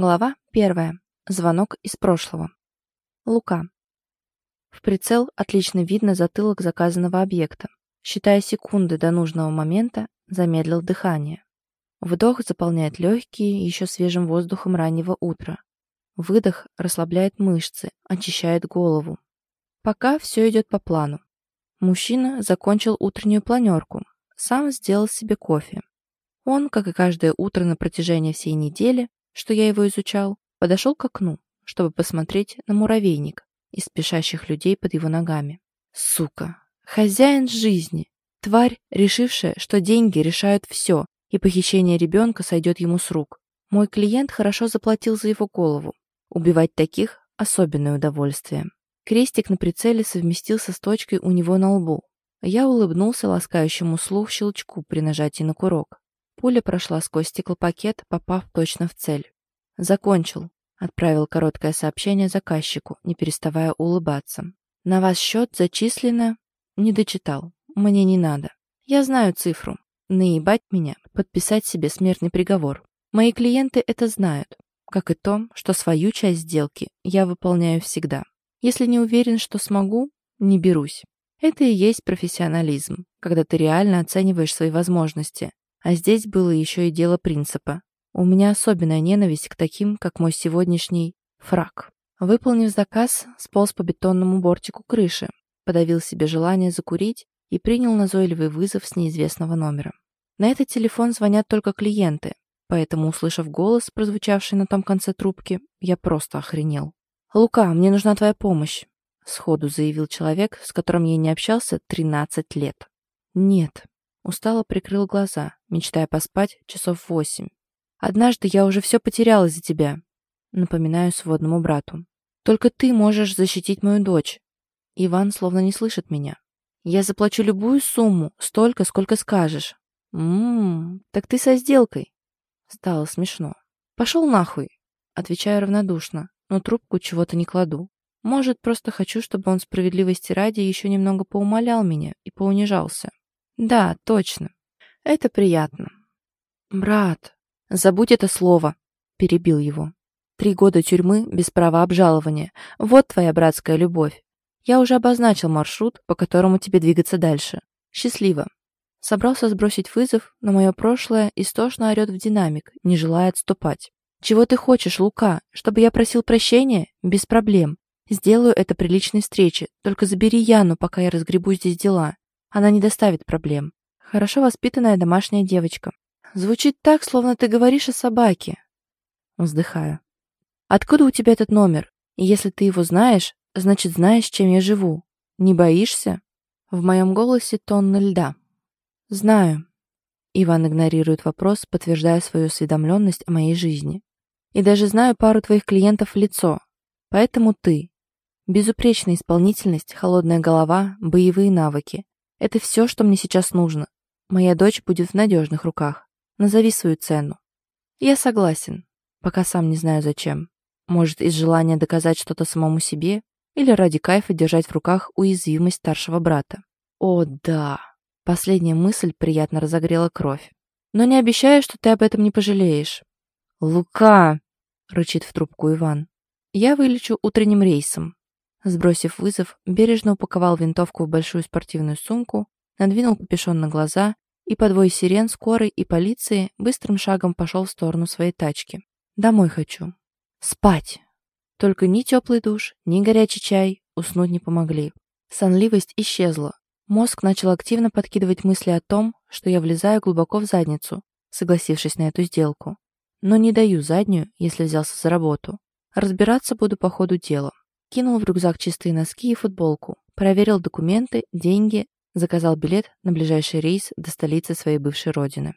Глава первая. Звонок из прошлого. Лука. В прицел отлично видно затылок заказанного объекта. Считая секунды до нужного момента, замедлил дыхание. Вдох заполняет легкие еще свежим воздухом раннего утра. Выдох расслабляет мышцы, очищает голову. Пока все идет по плану. Мужчина закончил утреннюю планерку, сам сделал себе кофе. Он, как и каждое утро на протяжении всей недели, что я его изучал, подошел к окну, чтобы посмотреть на муравейник и спешащих людей под его ногами. Сука! Хозяин жизни! Тварь, решившая, что деньги решают все, и похищение ребенка сойдет ему с рук. Мой клиент хорошо заплатил за его голову. Убивать таких – особенное удовольствие. Крестик на прицеле совместился с точкой у него на лбу. Я улыбнулся ласкающему слух щелчку при нажатии на курок. Пуля прошла сквозь стеклопакет, попав точно в цель. «Закончил», — отправил короткое сообщение заказчику, не переставая улыбаться. «На вас счет зачислено...» «Не дочитал. Мне не надо. Я знаю цифру. Наебать меня, подписать себе смертный приговор. Мои клиенты это знают, как и то, что свою часть сделки я выполняю всегда. Если не уверен, что смогу, не берусь. Это и есть профессионализм, когда ты реально оцениваешь свои возможности. А здесь было еще и дело принципа. У меня особенная ненависть к таким, как мой сегодняшний фраг. Выполнив заказ, сполз по бетонному бортику крыши, подавил себе желание закурить и принял назойливый вызов с неизвестного номера. На этот телефон звонят только клиенты, поэтому, услышав голос, прозвучавший на том конце трубки, я просто охренел. «Лука, мне нужна твоя помощь», — сходу заявил человек, с которым я не общался 13 лет. «Нет». Устало прикрыл глаза, мечтая поспать часов восемь. «Однажды я уже все потерял из-за тебя», — напоминаю сводному брату. «Только ты можешь защитить мою дочь». Иван словно не слышит меня. «Я заплачу любую сумму, столько, сколько скажешь». «Ммм, так ты со сделкой». Стало смешно. «Пошел нахуй», — отвечаю равнодушно но трубку чего-то не кладу. Может, просто хочу, чтобы он справедливости ради еще немного поумолял меня и поунижался. Да, точно. Это приятно. Брат, забудь это слово, перебил его. Три года тюрьмы без права обжалования. Вот твоя братская любовь. Я уже обозначил маршрут, по которому тебе двигаться дальше. Счастливо. Собрался сбросить вызов, но мое прошлое истошно орет в динамик, не желая отступать. «Чего ты хочешь, Лука? Чтобы я просил прощения? Без проблем. Сделаю это при личной встрече. Только забери Яну, пока я разгребу здесь дела. Она не доставит проблем. Хорошо воспитанная домашняя девочка. Звучит так, словно ты говоришь о собаке». Вздыхаю. «Откуда у тебя этот номер? Если ты его знаешь, значит, знаешь, чем я живу. Не боишься?» В моем голосе тонна льда. «Знаю». Иван игнорирует вопрос, подтверждая свою осведомленность о моей жизни и даже знаю пару твоих клиентов в лицо. Поэтому ты. Безупречная исполнительность, холодная голова, боевые навыки. Это все, что мне сейчас нужно. Моя дочь будет в надежных руках. Назови свою цену. Я согласен, пока сам не знаю зачем. Может, из желания доказать что-то самому себе или ради кайфа держать в руках уязвимость старшего брата. О, да. Последняя мысль приятно разогрела кровь. Но не обещаю, что ты об этом не пожалеешь. «Лука!» — рычит в трубку Иван. «Я вылечу утренним рейсом». Сбросив вызов, бережно упаковал винтовку в большую спортивную сумку, надвинул капюшон на глаза и под вой сирен скорой и полиции быстрым шагом пошел в сторону своей тачки. «Домой хочу. Спать!» Только ни теплый душ, ни горячий чай уснуть не помогли. Сонливость исчезла. Мозг начал активно подкидывать мысли о том, что я влезаю глубоко в задницу, согласившись на эту сделку. Но не даю заднюю, если взялся за работу. Разбираться буду по ходу дела. Кинул в рюкзак чистые носки и футболку. Проверил документы, деньги, заказал билет на ближайший рейс до столицы своей бывшей родины.